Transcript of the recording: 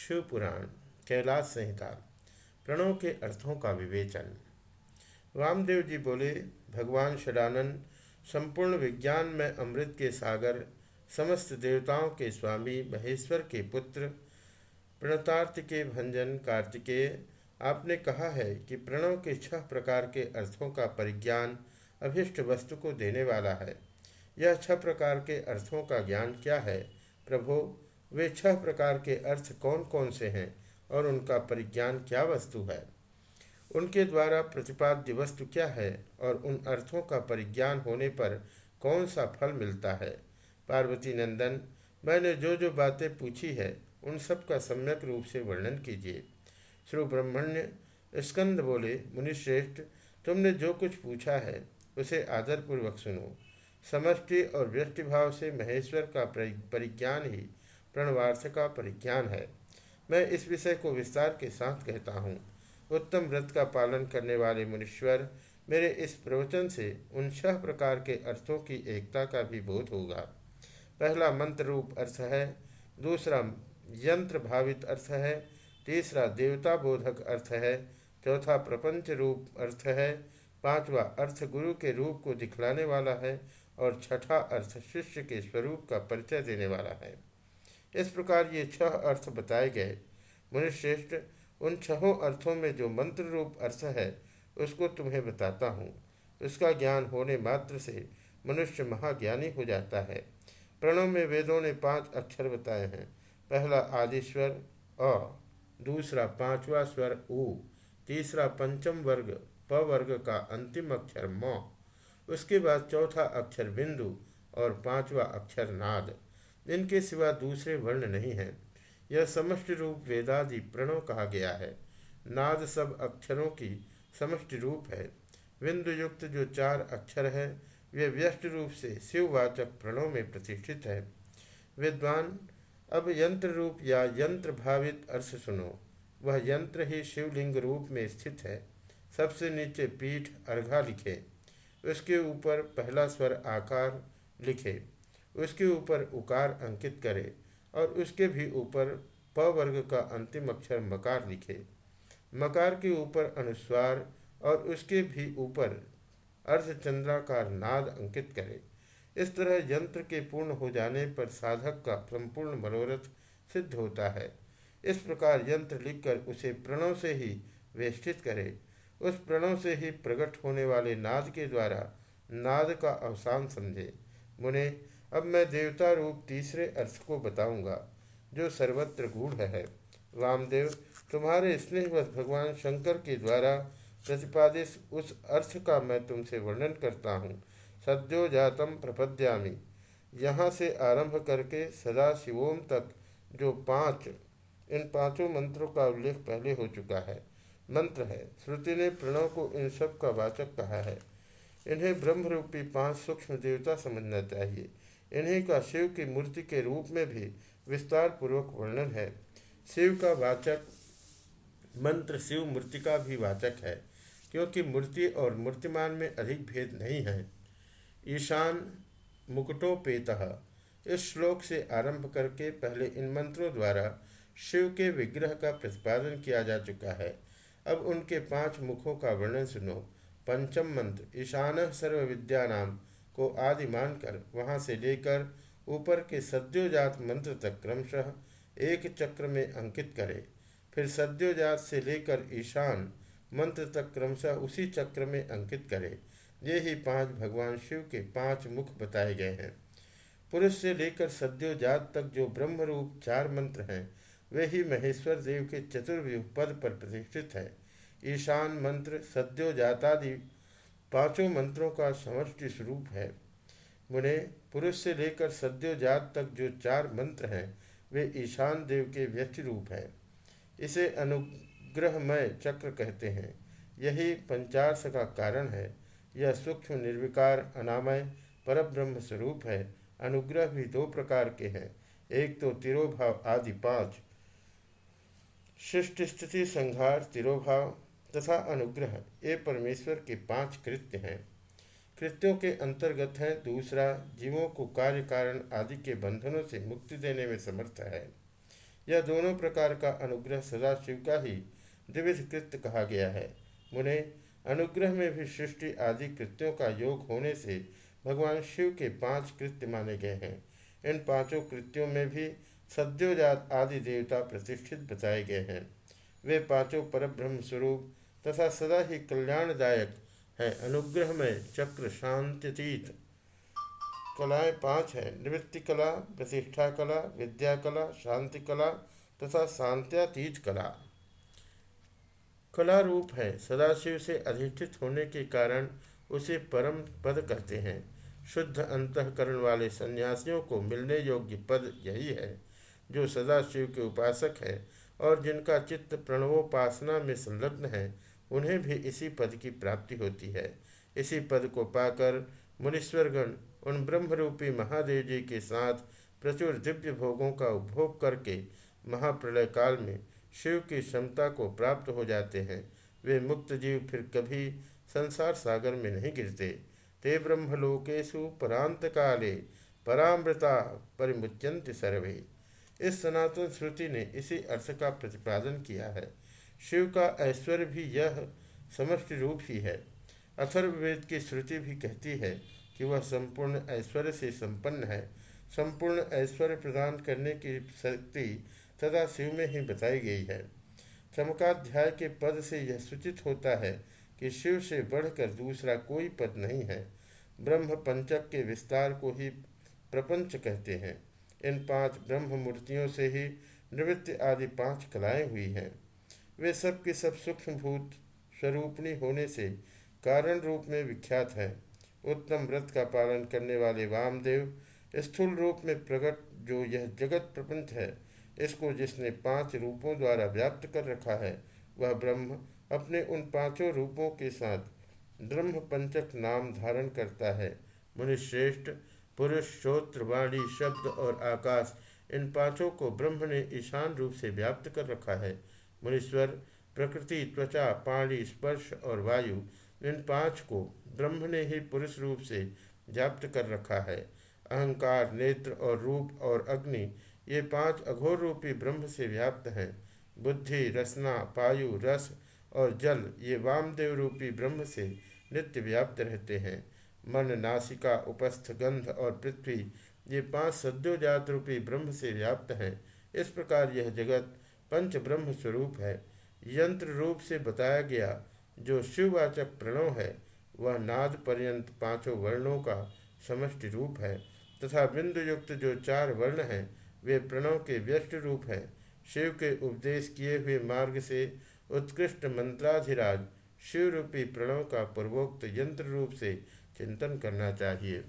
शिव पुराण कैलाश संहिता, प्रणव के अर्थों का विवेचन। वामदेव जी बोले, भगवान षडानंद संपूर्ण विज्ञान में अमृत के सागर, समस्त देवताओं के स्वामी, महेश्वर के पुत्र प्रणतार्थ के भंजन कार्तिकेय आपने कहा है कि प्रणव के छह प्रकार के अर्थों का परिज्ञान अभिष्ट वस्तु को देने वाला है। यह छह प्रकार के अर्थों का ज्ञान क्या है? प्रभो वे छह प्रकार के अर्थ कौन कौन से हैं और उनका परिज्ञान क्या वस्तु है? उनके द्वारा प्रतिपाद्य वस्तु क्या है और उन अर्थों का परिज्ञान होने पर कौन सा फल मिलता है? पार्वती नंदन, मैंने जो जो बातें पूछी है, उन सब का सम्यक रूप से वर्णन कीजिए। श्री ब्रह्मण्य स्कंद बोले, मुनिश्रेष्ठ, तुमने जो कुछ पूछा है, उसे आदरपूर्वक सुनो। समष्टि और व्यष्टि भाव से महेश्वर का परिज्ञान ही प्रणवार्थ का परिज्ञान है। मैं इस विषय को विस्तार के साथ कहता हूँ। उत्तम व्रत का पालन करने वाले मुनीश्वर, मेरे इस प्रवचन से उन छह प्रकार के अर्थों की एकता का भी बोध होगा। पहला मंत्र रूप अर्थ है, दूसरा यंत्र भावित अर्थ है, तीसरा देवता बोधक अर्थ है, चौथा प्रपंच रूप अर्थ है, पांचवा अर्थ गुरु के रूप को दिखलाने वाला है और छठा अर्थ शिष्य के स्वरूप का परिचय देने वाला है। इस प्रकार ये छह अर्थ बताए गए। मुनिश्रेष्ठ, उन छहों अर्थों में जो मंत्र रूप अर्थ है, उसको तुम्हें बताता हूँ। उसका ज्ञान होने मात्र से मनुष्य महाज्ञानी हो जाता है। प्रणव में वेदों ने पाँच अक्षर बताए हैं। पहला आदिश्वर अ। दूसरा पांचवा स्वर, उ। तीसरा पंचम वर्ग, प वर्ग का अंतिम अक्षर म। उसके बाद चौथा अक्षर बिंदु और पांचवा अक्षर नाद। इनके सिवा दूसरे वर्ण नहीं हैं। यह समष्टि रूप वेदादि प्रणव कहा गया है। नाद सब अक्षरों की समष्टि रूप है। बिंदु युक्त जो चार अक्षर है, वे व्यष्ट रूप से शिववाचक प्रणव में प्रतिष्ठित है। विद्वान, अब यंत्र रूप या यंत्र भावित अर्थ सुनो। वह यंत्र ही शिवलिंग रूप में स्थित है। सबसे नीचे पीठ अर्घा लिखे। उसके ऊपर पहला स्वर आकार लिखे। उसके ऊपर उकार अंकित करे और उसके भी ऊपर प वर्ग का अंतिम अक्षर मकार लिखे। मकार के ऊपर अनुस्वार और उसके भी ऊपर अर्धचंद्राकार नाद अंकित करे। इस तरह यंत्र के पूर्ण हो जाने पर साधक का संपूर्ण मनोरथ सिद्ध होता है। इस प्रकार यंत्र लिखकर उसे प्रणव से ही वेष्टित करे। उस प्रणव से ही प्रकट होने वाले नाद के द्वारा नाद का अवसान समझे। मुने अब मैं देवता रूप तीसरे अर्थ को बताऊँगा, जो सर्वत्र गूढ़ है। वामदेव, तुम्हारे स्नेहवश भगवान शंकर के द्वारा प्रतिपादित उस अर्थ का मैं तुमसे वर्णन करता हूँ। सद्यो जातम प्रपद्यामी। यहाँ से आरंभ करके सदा शिवोम तक जो पाँच, इन पाँचों मंत्रों का उल्लेख पहले हो चुका है। मंत्र है, श्रुति ने प्रणव को इन सब का वाचक कहा है। इन्हें ब्रह्म रूपी पाँच सूक्ष्म देवता समझना चाहिए। इन्हीं का शिव की मूर्ति के रूप में भी विस्तार पूर्वक वर्णन है। शिव का वाचक मंत्र शिव मूर्ति का भी वाचक है, क्योंकि मूर्ति और मूर्तिमान में अधिक भेद नहीं है। ईशान मुकुटोपेत इस श्लोक से आरंभ करके पहले इन मंत्रों द्वारा शिव के विग्रह का प्रतिपादन किया जा चुका है। अब उनके पाँच मुखों का वर्णन सुनो। पंचम मंत्र, ईशान सर्व विद्या नाम को आदि मानकर वहाँ से लेकर ऊपर के सद्योजात मंत्र तक क्रमशः एक चक्र में अंकित करे। फिर सद्योजात से लेकर ईशान मंत्र तक क्रमशः उसी चक्र में अंकित करे। ये ही पाँच भगवान शिव के पाँच मुख बताए गए हैं। पुरुष से लेकर सद्योजात तक जो ब्रह्म रूप चार मंत्र हैं, वे ही महेश्वर देव के चतुर्व्यूह पद पर प्रतिष्ठित है। ईशान मंत्र, सद्योजातादि पाँचों मंत्रों का समष्टि स्वरूप है मुने पुरुष से लेकर सद्योजात तक जो चार मंत्र हैं, वे ईशान देव के व्यक्ति रूप है। इसे अनुग्रहमय चक्र कहते हैं। यही पंचार्थ का कारण है। यह सूक्ष्म, निर्विकार, अनामय, परब्रह्म स्वरूप है। अनुग्रह भी दो प्रकार के हैं। एक तो तिरोभाव आदि पाँच। शिष्ट स्थिति, संहार, तिरोभाव तथा अनुग्रह। ये परमेश्वर के पाँच कृत्य हैं। कृत्यों के अंतर्गत है, दूसरा, जीवों को कार्य कारण आदि के बंधनों से मुक्ति देने में समर्थ है। यह दोनों प्रकार का अनुग्रह सदाशिव का ही द्विविध कृत्य कहा गया है। मुने, अनुग्रह में भी सृष्टि आदि कृत्यों का योग होने से भगवान शिव के पाँच कृत्य माने गए हैं। इन पाँचों कृत्यों में भी सद्योजात आदि देवता प्रतिष्ठित बताए गए हैं। वे पाँचों परब्रह्म स्वरूप तथा सदा ही कल्याणदायक है। अनुग्रह में चक्र शांतितीत कलाएँ पाँच हैं। निवृत्ति कला, प्रतिष्ठा कला, विद्या कला, शांति कला तथा शांत्यातीत कला। कला रूप है। सदाशिव से अधिष्ठित होने के कारण उसे परम पद कहते हैं। शुद्ध अंतकरण वाले सन्यासियों को मिलने योग्य पद यही है, जो सदाशिव के उपासक है और जिनका चित्त प्रणवोपासना में संलग्न है। उन्हें भी इसी पद की प्राप्ति होती है। इसी पद को पाकर मुनीश्वरगण उन ब्रह्मरूपी महादेव जी के साथ प्रचुर दिव्य भोगों का उपभोग करके महाप्रलय काल में शिव की क्षमता को प्राप्त हो जाते हैं। वे मुक्त जीव फिर कभी संसार सागर में नहीं गिरते। ते ब्रह्मलोकेशु परांत काले, परामृता परिमुच्यंत सर्वे। इस सनातन श्रुति ने इसी अर्थ का प्रतिपादन किया है। शिव का ऐश्वर्य भी यह समष्टि रूप ही है। अथर्ववेद की श्रुति भी कहती है कि वह संपूर्ण ऐश्वर्य से संपन्न है। संपूर्ण ऐश्वर्य प्रदान करने की शक्ति तथा शिव में ही बताई गई है। चमकाध्याय के पद से यह सूचित होता है कि शिव से बढ़कर दूसरा कोई पद नहीं है। ब्रह्म पंचक के विस्तार को ही प्रपंच कहते हैं। इन पाँच ब्रह्म मूर्तियों से ही निवृत्ति आदि पाँच कलाएँ हुई हैं। वे सब के सब सूक्ष्मभूत स्वरूपणी होने से कारण रूप में विख्यात है। उत्तम व्रत का पालन करने वाले वामदेव स्थूल रूप में प्रकट जो यह जगत प्रपंच है, इसको जिसने पाँच रूपों द्वारा व्याप्त कर रखा है, वह ब्रह्म अपने उन पाँचों रूपों के साथ ब्रह्म पंचक नाम धारण करता है। मुनिश्रेष्ठ, पुरुष, श्रोत्र, वाणी, शब्द और आकाश, इन पाँचों को ब्रह्म ने ईशान रूप से व्याप्त कर रखा है। मुनीश्वर, प्रकृति, त्वचा, पाणी, स्पर्श और वायु, इन पाँच को ब्रह्म ने ही पुरुष रूप से व्याप्त कर रखा है। अहंकार, नेत्र और रूप और अग्नि, ये पाँच अघोर रूपी ब्रह्म से व्याप्त हैं। बुद्धि, रसना, पायु, रस और जल, ये वामदेव रूपी ब्रह्म से नित्य व्याप्त रहते हैं। मन, नासिका, उपस्थ, गंध और पृथ्वी, ये पाँच सद्योजात रूपी ब्रह्म से व्याप्त हैं। इस प्रकार यह जगत पंच ब्रह्म स्वरूप है। यंत्र रूप से बताया गया जो शिववाचक प्रणव है, वह नाद पर्यंत पाँचों वर्णों का समष्टि रूप है तथा बिंदु युक्त जो चार वर्ण हैं, वे प्रणव के व्यस्त रूप हैं। शिव के उपदेश किए हुए मार्ग से उत्कृष्ट मंत्राधिराज शिव रूपी प्रणव का पूर्वोक्त यंत्र रूप से चिंतन करना चाहिए।